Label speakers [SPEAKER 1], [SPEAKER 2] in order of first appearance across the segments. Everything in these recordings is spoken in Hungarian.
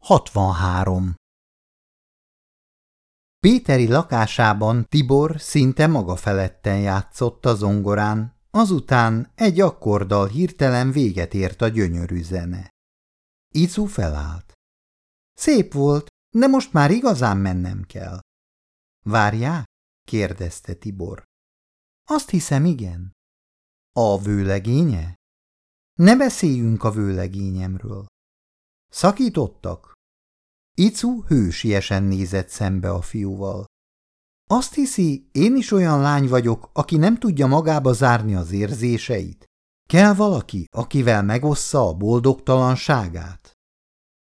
[SPEAKER 1] 63. Péteri lakásában Tibor szinte maga feletten játszott a zongorán, azután egy akkorddal hirtelen véget ért a gyönyörű zene. Icu felállt. Szép volt, de most már igazán mennem kell. Várják? kérdezte Tibor. Azt hiszem, igen. A vőlegénye? Ne beszéljünk a vőlegényemről. Szakítottak? Icu hősiesen nézett szembe a fiúval. Azt hiszi, én is olyan lány vagyok, aki nem tudja magába zárni az érzéseit? Kell valaki, akivel megossza a boldogtalanságát?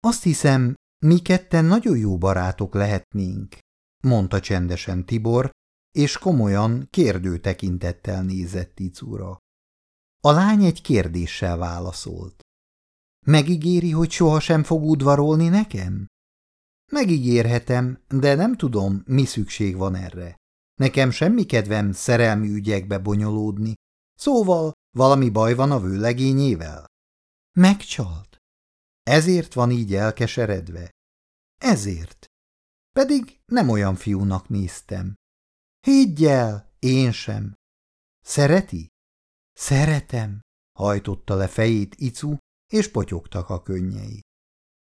[SPEAKER 1] Azt hiszem, mi ketten nagyon jó barátok lehetnénk, mondta csendesen Tibor, és komolyan kérdő tekintettel nézett Icura. A lány egy kérdéssel válaszolt. Megígéri, hogy sohasem fog udvarolni nekem? Megígérhetem, de nem tudom, mi szükség van erre. Nekem semmi kedvem szerelmi ügyekbe bonyolódni. Szóval valami baj van a vőlegényével? Megcsalt. Ezért van így elkeseredve. Ezért. Pedig nem olyan fiúnak néztem. Higgy el, én sem. Szereti? Szeretem, hajtotta le fejét Icu, és potyogtak a könnyei.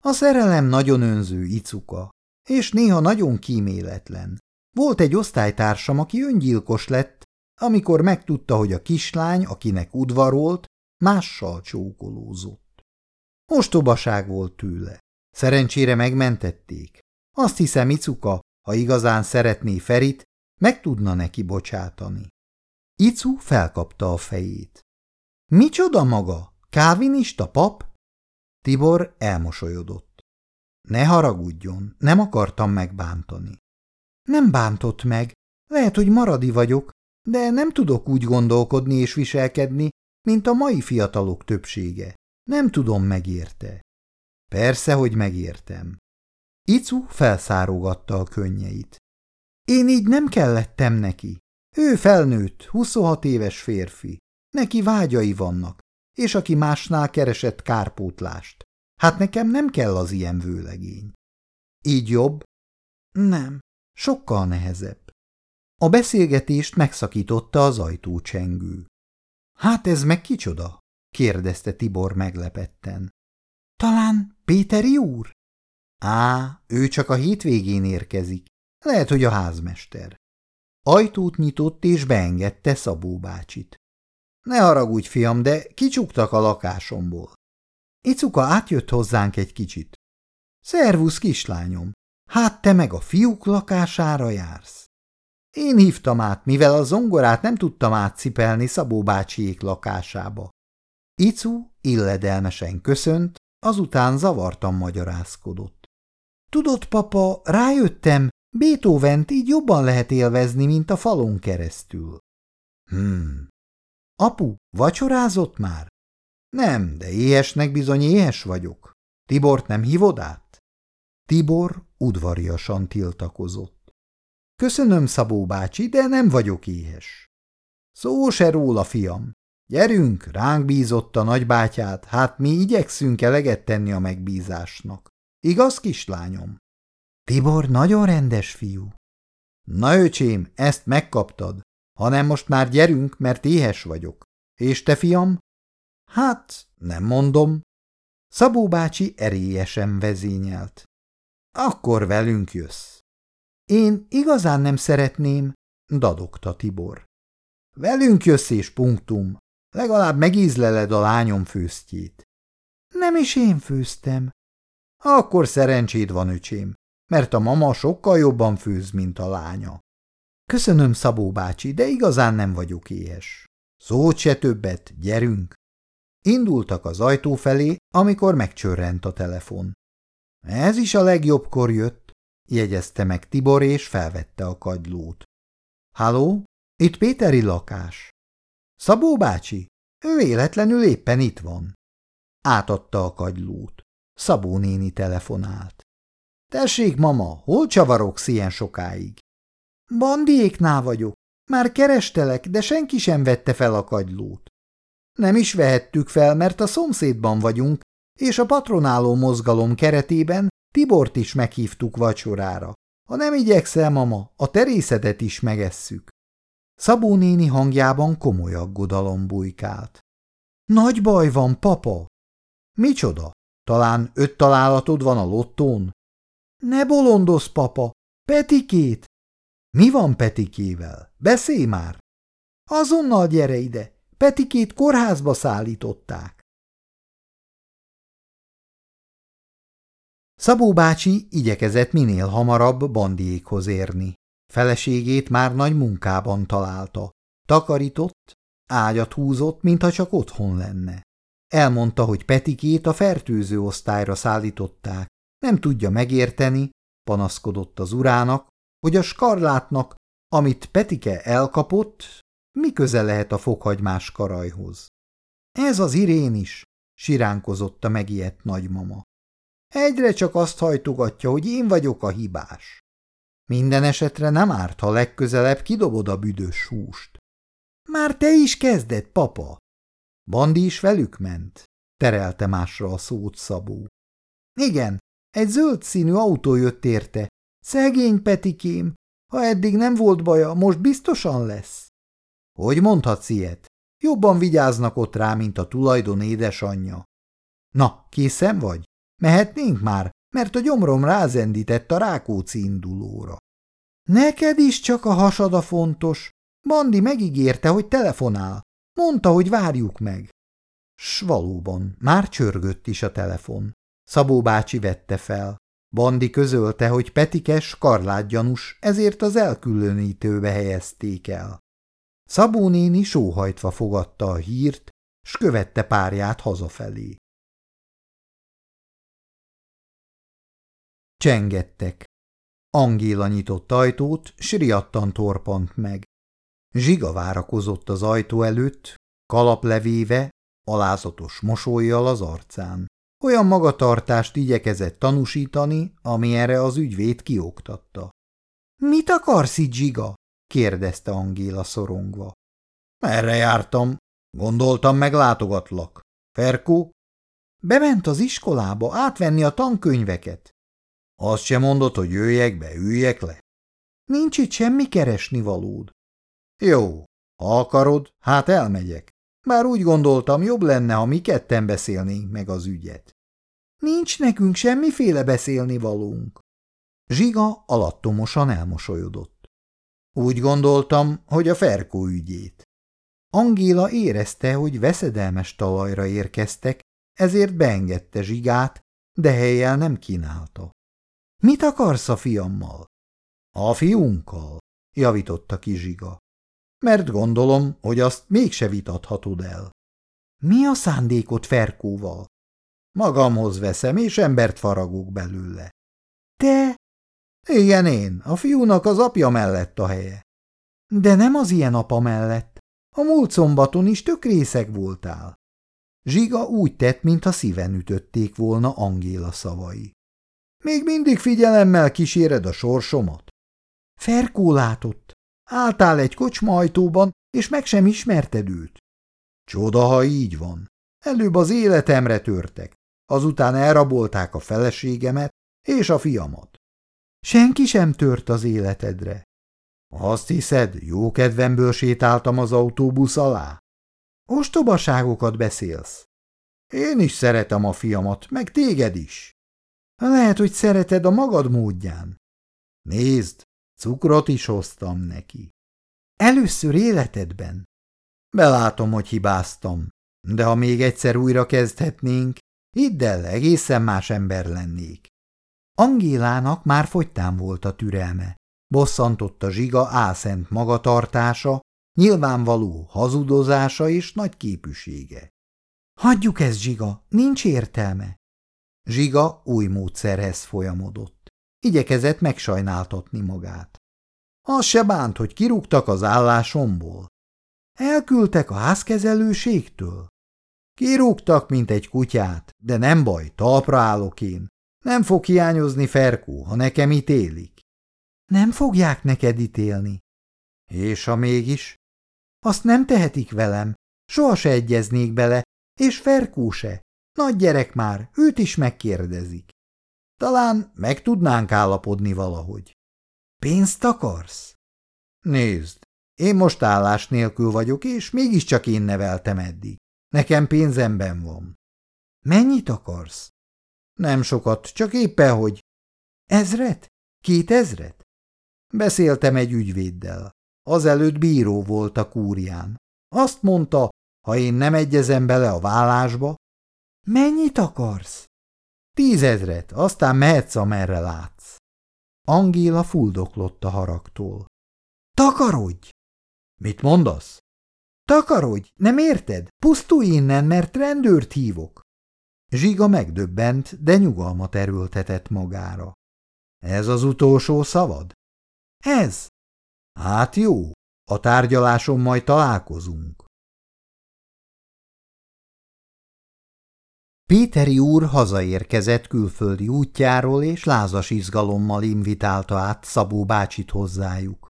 [SPEAKER 1] A szerelem nagyon önző icuka, és néha nagyon kíméletlen. Volt egy osztálytársam, aki öngyilkos lett, amikor megtudta, hogy a kislány, akinek udvarolt, mással csókolózott. Ostobaság volt tőle. Szerencsére megmentették. Azt hiszem, Icuka, ha igazán szeretné Ferit, meg tudna neki bocsátani. Icu felkapta a fejét. Micsoda maga? Kávinista pap? Tibor elmosolyodott. Ne haragudjon, nem akartam megbántani. Nem bántott meg, lehet, hogy maradi vagyok, de nem tudok úgy gondolkodni és viselkedni, mint a mai fiatalok többsége. Nem tudom, megérte. Persze, hogy megértem. Icu felszárogatta a könnyeit. Én így nem kellettem neki. Ő felnőtt, 26 éves férfi. Neki vágyai vannak, és aki másnál keresett kárpótlást. Hát nekem nem kell az ilyen vőlegény. Így jobb? Nem, sokkal nehezebb. A beszélgetést megszakította az ajtócsengő. Hát ez meg kicsoda? kérdezte Tibor meglepetten. Talán Péteri úr? Á, ő csak a hétvégén érkezik. Lehet, hogy a házmester. Ajtót nyitott és beengedte Szabó bácsit. Ne haragudj, fiam, de kicsuktak a lakásomból. Icuka átjött hozzánk egy kicsit. Szervusz, kislányom, hát te meg a fiúk lakására jársz. Én hívtam át, mivel a zongorát nem tudtam átcipelni Szabó bácsiék lakásába. Icu illedelmesen köszönt, azután zavartan magyarázkodott. Tudod, papa, rájöttem, Beethovent így jobban lehet élvezni, mint a falon keresztül. Hmm, Apu, vacsorázott már? Nem, de éhesnek bizony éhes vagyok. Tibort nem hívod át? Tibor udvariasan tiltakozott. Köszönöm, Szabó bácsi, de nem vagyok éhes. Szó se róla, fiam. Gyerünk, ránk bízott a nagybátyát, hát mi igyekszünk eleget tenni a megbízásnak. Igaz, kislányom? Tibor nagyon rendes fiú. Na, öcsém, ezt megkaptad hanem most már gyerünk, mert éhes vagyok. És te, fiam? Hát, nem mondom. Szabó bácsi erélyesen vezényelt. Akkor velünk jössz. Én igazán nem szeretném, dadogta Tibor. Velünk jössz és punktum. Legalább megízleled a lányom főztjét. Nem is én főztem. Akkor szerencséd van, öcsém, mert a mama sokkal jobban főz, mint a lánya. Köszönöm, Szabó bácsi, de igazán nem vagyok éhes. Szót se többet, gyerünk! Indultak az ajtó felé, amikor megcsörrent a telefon. Ez is a legjobbkor jött, jegyezte meg Tibor, és felvette a kagylót. Halló, itt Péteri lakás. Szabó bácsi, ő véletlenül éppen itt van. Átadta a kagylót. Szabó néni telefonált. Tessék, mama, hol csavarogsz ilyen sokáig? Bandiéknál vagyok. Már kerestelek, de senki sem vette fel a kagylót. Nem is vehettük fel, mert a szomszédban vagyunk, és a patronáló mozgalom keretében Tibort is meghívtuk vacsorára. Ha nem igyekszel, mama, a terészedet is megesszük. Szabó néni hangjában komoly aggodalom bujkált. Nagy baj van, papa! Micsoda? Talán öt találatod van a lottón? Ne bolondoz, papa! Petikét! Mi van Petikével? Beszélj már! Azonnal gyere ide! Petikét kórházba szállították. Szabó bácsi igyekezett minél hamarabb bandiékhoz érni. Feleségét már nagy munkában találta. Takarított, ágyat húzott, mintha csak otthon lenne. Elmondta, hogy Petikét a fertőző osztályra szállították. Nem tudja megérteni, panaszkodott az urának, hogy a skarlátnak, amit Petike elkapott, mi köze lehet a fokhagymás karajhoz. Ez az Irén is, siránkozott a megijedt nagymama. Egyre csak azt hajtogatja, hogy én vagyok a hibás. Minden esetre nem árt, ha legközelebb kidobod a büdös húst. Már te is kezded, papa! Bandi is velük ment, terelte másra a szót Szabó. Igen, egy zöld színű autó jött érte. Szegény Petikém, ha eddig nem volt baja, most biztosan lesz. Hogy mondhatsz ilyet? Jobban vigyáznak ott rá, mint a tulajdon édesanyja. Na, készen vagy? Mehetnénk már, mert a gyomrom rázendített a Rákóczi indulóra. Neked is csak a hasad a fontos. Bandi megígérte, hogy telefonál. Mondta, hogy várjuk meg. S valóban, már csörgött is a telefon. Szabó bácsi vette fel. Bandi közölte, hogy Petikes karlátgyanús, ezért az elkülönítőbe helyezték el. Szabó néni sóhajtva fogadta a hírt, s követte párját hazafelé. Csengettek. Angéla nyitott ajtót, s riadtan torpant meg. Zsiga várakozott az ajtó előtt, kalap levéve, alázatos mosolyjal az arcán. Olyan magatartást igyekezett tanúsítani, ami erre az ügyvéd kioktatta. – Mit akarsz itt, Zsiga? – kérdezte Angéla szorongva. – Erre jártam. Gondoltam, meglátogatlak. Ferkó? Bement az iskolába átvenni a tankönyveket. Azt sem mondod, hogy jöjjek be, üljek le? Nincs itt semmi keresni valód. Jó, ha akarod, hát elmegyek. Bár úgy gondoltam, jobb lenne, ha mi ketten beszélnénk meg az ügyet. Nincs nekünk semmiféle beszélni valónk. Zsiga alattomosan elmosolyodott. Úgy gondoltam, hogy a Ferkó ügyét. Angéla érezte, hogy veszedelmes talajra érkeztek, ezért beengedte Zsigát, de helyjel nem kínálta. – Mit akarsz a fiammal? – A fiunkkal, javította ki Zsiga. – Mert gondolom, hogy azt mégse vitathatod el. – Mi a szándékot Ferkóval? – Magamhoz veszem, és embert faragok belőle. – Te? – Igen, én. A fiúnak az apja mellett a helye. – De nem az ilyen apa mellett. A múlt szombaton is tök részeg voltál. Zsiga úgy tett, mintha szíven ütötték volna Angéla szavai. Még mindig figyelemmel kíséred a sorsomat? Ferkó látott. Álltál egy kocsma ajtóban, és meg sem ismerted őt. Csoda, ha így van. Előbb az életemre törtek, azután elrabolták a feleségemet és a fiamat. Senki sem tört az életedre. Azt hiszed, jó kedvemből sétáltam az autóbusz alá? Ostobaságokat beszélsz. Én is szeretem a fiamat, meg téged is. Lehet, hogy szereted a magad módján. Nézd, cukrot is hoztam neki. Először életedben. Belátom, hogy hibáztam, de ha még egyszer újra kezdhetnénk, hidd el, egészen más ember lennék. Angélának már fogytán volt a türelme. Bosszantotta zsiga álszent magatartása, nyilvánvaló hazudozása és nagy képűsége. Hagyjuk ezt, zsiga, nincs értelme. Zsiga új módszerhez folyamodott. Igyekezett megsajnáltatni magát. Az se bánt, hogy kirúgtak az állásomból. Elküldtek a házkezelőségtől. Kirúgtak, mint egy kutyát, de nem baj, talpra állok én. Nem fog hiányozni Ferkó, ha nekem ítélik. Nem fogják neked ítélni. És ha mégis? Azt nem tehetik velem, soha se egyeznék bele, és Ferkó se. Nagy gyerek már, őt is megkérdezik. Talán meg tudnánk állapodni valahogy. Pénzt akarsz? Nézd, én most állás nélkül vagyok, és mégiscsak én neveltem eddig. Nekem pénzemben van. Mennyit akarsz? Nem sokat, csak éppen, hogy... Ezret? Két ezret? Beszéltem egy ügyvéddel. Azelőtt bíró volt a kúrián. Azt mondta, ha én nem egyezem bele a vállásba... Mennyit akarsz? Tízezret, aztán mehetsz, amerre látsz. Angéla fuldoklott a haragtól. Takarodj! Mit mondasz? Takarodj, nem érted? Pusztulj innen, mert rendőrt hívok. Zsiga megdöbbent, de nyugalmat erőltetett magára. Ez az utolsó szavad? Ez. Hát jó, a tárgyaláson majd találkozunk. Péteri úr hazaérkezett külföldi útjáról, és lázas izgalommal invitálta át Szabó bácsit hozzájuk.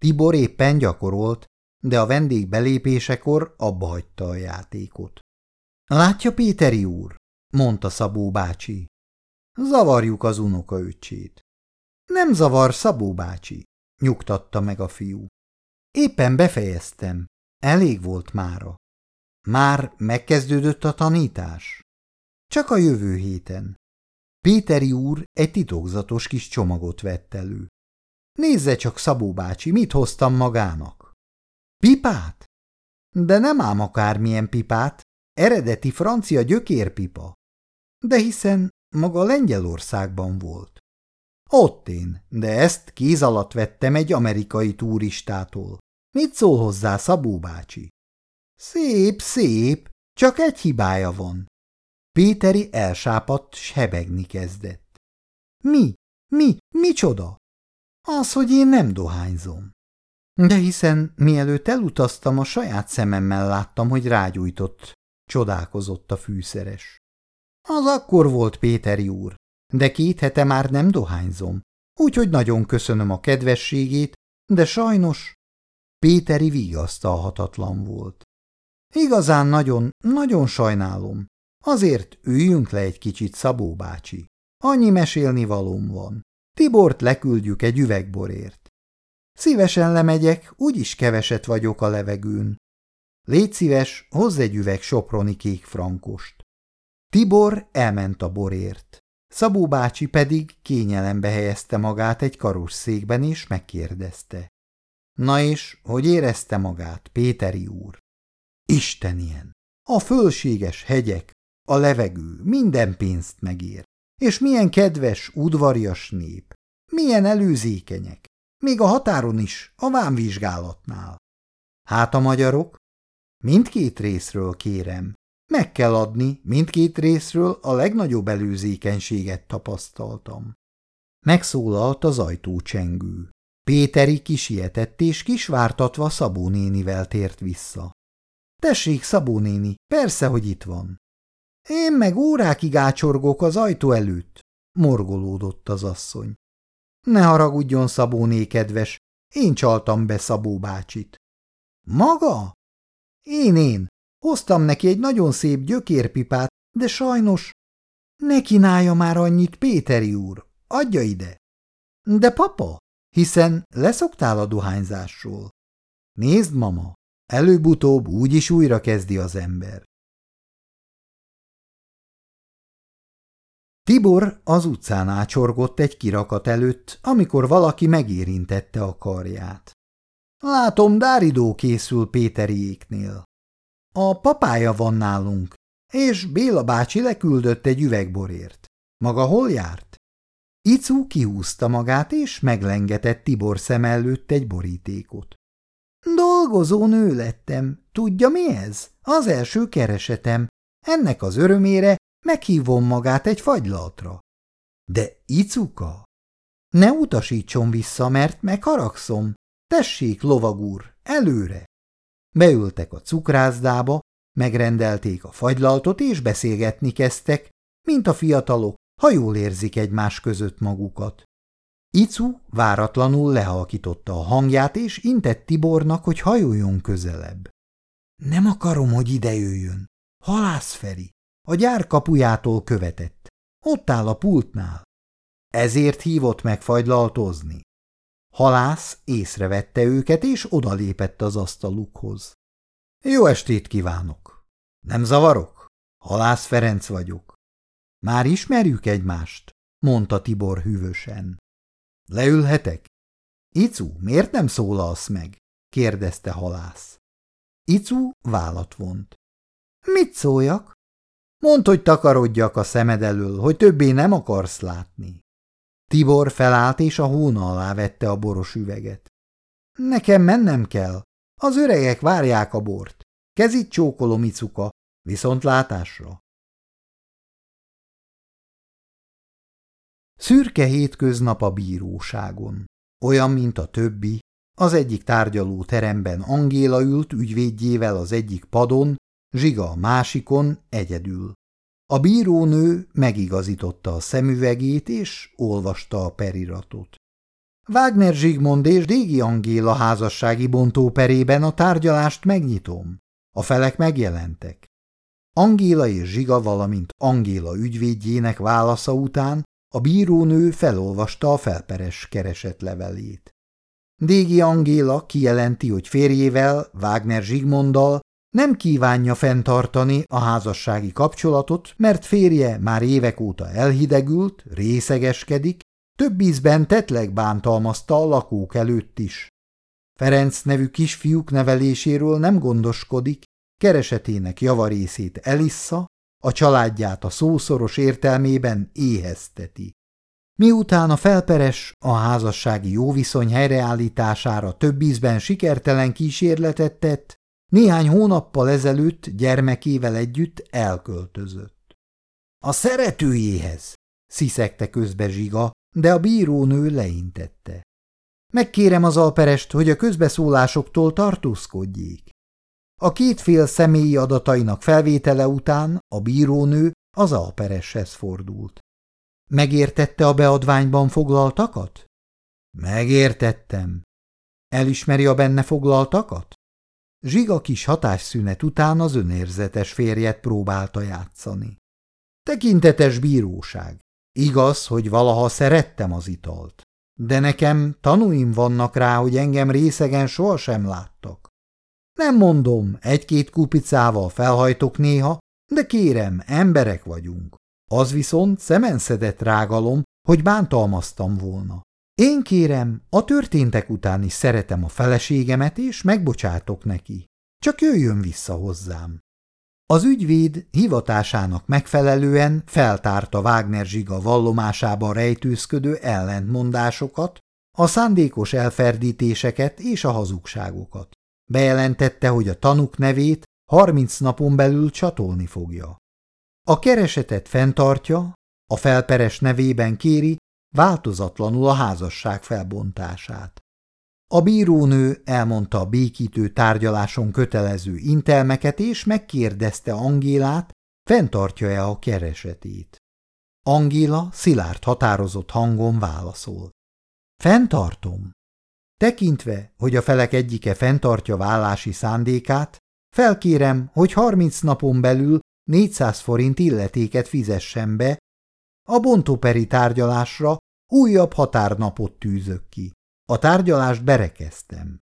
[SPEAKER 1] Tibor éppen gyakorolt, de a vendég belépésekor abba hagyta a játékot. Látja, Péteri úr, mondta Szabó bácsi. Zavarjuk az unoka öcsét. Nem zavar, Szabó bácsi, nyugtatta meg a fiú. Éppen befejeztem, elég volt mára. Már megkezdődött a tanítás? Csak a jövő héten. Péteri úr egy titokzatos kis csomagot vett elő. Nézze csak, Szabó bácsi, mit hoztam magának. Pipát? De nem ám akármilyen pipát, eredeti francia gyökérpipa. De hiszen maga Lengyelországban volt. Ott én, de ezt kéz alatt vettem egy amerikai turistától. Mit szól hozzá Szabó bácsi? Szép, szép, csak egy hibája van. Péteri elsápadt, s hebegni kezdett. Mi? Mi? Micsoda? Az, hogy én nem dohányzom. De hiszen mielőtt elutaztam, a saját szememmel láttam, hogy rágyújtott, csodálkozott a fűszeres. Az akkor volt Péteri úr, de két hete már nem dohányzom, úgyhogy nagyon köszönöm a kedvességét, de sajnos Péteri vigasztalhatatlan volt. Igazán nagyon, nagyon sajnálom. Azért üljünk le egy kicsit, Szabó bácsi. Annyi mesélni valóm van. Tibort leküldjük egy üvegborért. Szívesen lemegyek, úgyis keveset vagyok a levegőn. Légy szíves, hozz egy üveg soproni kék frankost. Tibor elment a borért. Szabó bácsi pedig kényelembe helyezte magát egy karosszékben, és megkérdezte. Na és, hogy érezte magát, Péteri úr? Isten ilyen! A fölséges hegyek, a levegő minden pénzt megér. És milyen kedves, udvarias nép. Milyen előzékenyek. Még a határon is, a vámvizsgálatnál. Hát a magyarok? Mindkét részről kérem. Meg kell adni, mindkét részről a legnagyobb előzékenységet tapasztaltam. Megszólalt az ajtócsengő. Péteri kisietett és kisvártatva Szabó nénivel tért vissza. Tessék, Szabó néni, persze, hogy itt van. Én meg órákig ácsorgok az ajtó előtt, morgolódott az asszony. Ne haragudjon, Szabóné kedves, én csaltam be Szabó bácsit. Maga? Én, én. Hoztam neki egy nagyon szép gyökérpipát, de sajnos... Ne kínálja már annyit, Péteri úr, adja ide. De papa, hiszen leszoktál a dohányzásról. Nézd, mama, előbb-utóbb úgyis újra kezdi az ember. Tibor az utcán ácsorgott egy kirakat előtt, amikor valaki megérintette a karját. Látom, dáridó készül Péteriéknél. A papája van nálunk, és Béla bácsi leküldött egy üvegborért. Maga hol járt? Icu kihúzta magát, és meglengetett Tibor szem előtt egy borítékot. Dolgozó nő lettem. Tudja mi ez? Az első keresetem. Ennek az örömére Meghívom magát egy fagylaltra. De Icuka? Ne utasítson vissza, mert megharagszom. Tessék, lovagúr, előre! Beültek a cukrászdába, megrendelték a fagylaltot, és beszélgetni kezdtek, mint a fiatalok, ha jól érzik egymás között magukat. Icu váratlanul lehalkította a hangját, és intett Tibornak, hogy hajoljon közelebb. Nem akarom, hogy ide jöjjön. Halász Feri. A gyár kapujától követett. Ott áll a pultnál. Ezért hívott meg fagylaltozni. Halász észrevette őket, és odalépett az asztalukhoz. Jó estét kívánok! Nem zavarok? Halász Ferenc vagyok. Már ismerjük egymást, mondta Tibor hűvösen. Leülhetek? Icu, miért nem szólalsz meg? kérdezte halász. Icu vállat vont. Mit szóljak? Mondd, hogy takarodjak a szemed elől, hogy többé nem akarsz látni. Tibor felállt, és a hóna alá vette a boros üveget. Nekem mennem kell. Az öregek várják a bort. Kezit csókolom, Icuka, viszont látásra. Szürke hétköznap a bíróságon. Olyan, mint a többi, az egyik tárgyaló teremben Angéla ült ügyvédjével az egyik padon, Zsiga a másikon egyedül. A bírónő megigazította a szemüvegét, és olvasta a periratot. Wagner Zsigmond és Dégi Angéla házassági bontóperében a tárgyalást megnyitom. A felek megjelentek. Angéla és Zsiga, valamint Angéla ügyvédjének válasza után a bírónő felolvasta a felperes keresetlevelét. Dégi Angéla kijelenti, hogy férjével, Wagner Zsigmonddal nem kívánja fenntartani a házassági kapcsolatot, mert férje már évek óta elhidegült, részegeskedik, több ízben tetleg bántalmazta a lakók előtt is. Ferenc nevű kisfiúk neveléséről nem gondoskodik, keresetének javarészét elissza, a családját a szószoros értelmében éhezteti. Miután a felperes a házassági jóviszony helyreállítására több ízben sikertelen kísérletet tett, néhány hónappal ezelőtt gyermekével együtt elköltözött. A szeretőjéhez, sziszegte közbe Zsiga, de a bírónő leintette. Megkérem az alperest, hogy a közbeszólásoktól tartózkodjék. A két fél személyi adatainak felvétele után a bírónő az alpereshez fordult. Megértette a beadványban foglaltakat? Megértettem. Elismeri a benne foglaltakat? Zsiga kis hatásszünet után az önérzetes férjet próbálta játszani. Tekintetes bíróság. Igaz, hogy valaha szerettem az italt, de nekem tanúim vannak rá, hogy engem részegen sohasem láttak. Nem mondom, egy-két kupicával felhajtok néha, de kérem, emberek vagyunk. Az viszont szemenszedett rágalom, hogy bántalmaztam volna. Én kérem, a történtek után is szeretem a feleségemet, és megbocsátok neki. Csak jöjjön vissza hozzám. Az ügyvéd hivatásának megfelelően feltárta Wagner Zsiga vallomásában rejtőzködő ellentmondásokat, a szándékos elferdítéseket és a hazugságokat. Bejelentette, hogy a tanuk nevét harminc napon belül csatolni fogja. A keresetet fenntartja, a felperes nevében kéri változatlanul a házasság felbontását. A bírónő elmondta a békítő tárgyaláson kötelező intelmeket, és megkérdezte Angélát, fenntartja-e a keresetét. Angéla szilárd határozott hangon válaszol. Fenntartom. Tekintve, hogy a felek egyike fenntartja vállási szándékát, felkérem, hogy harminc napon belül 400 forint illetéket fizessen be, a bontóperi tárgyalásra újabb határnapot tűzök ki. A tárgyalást berekeztem.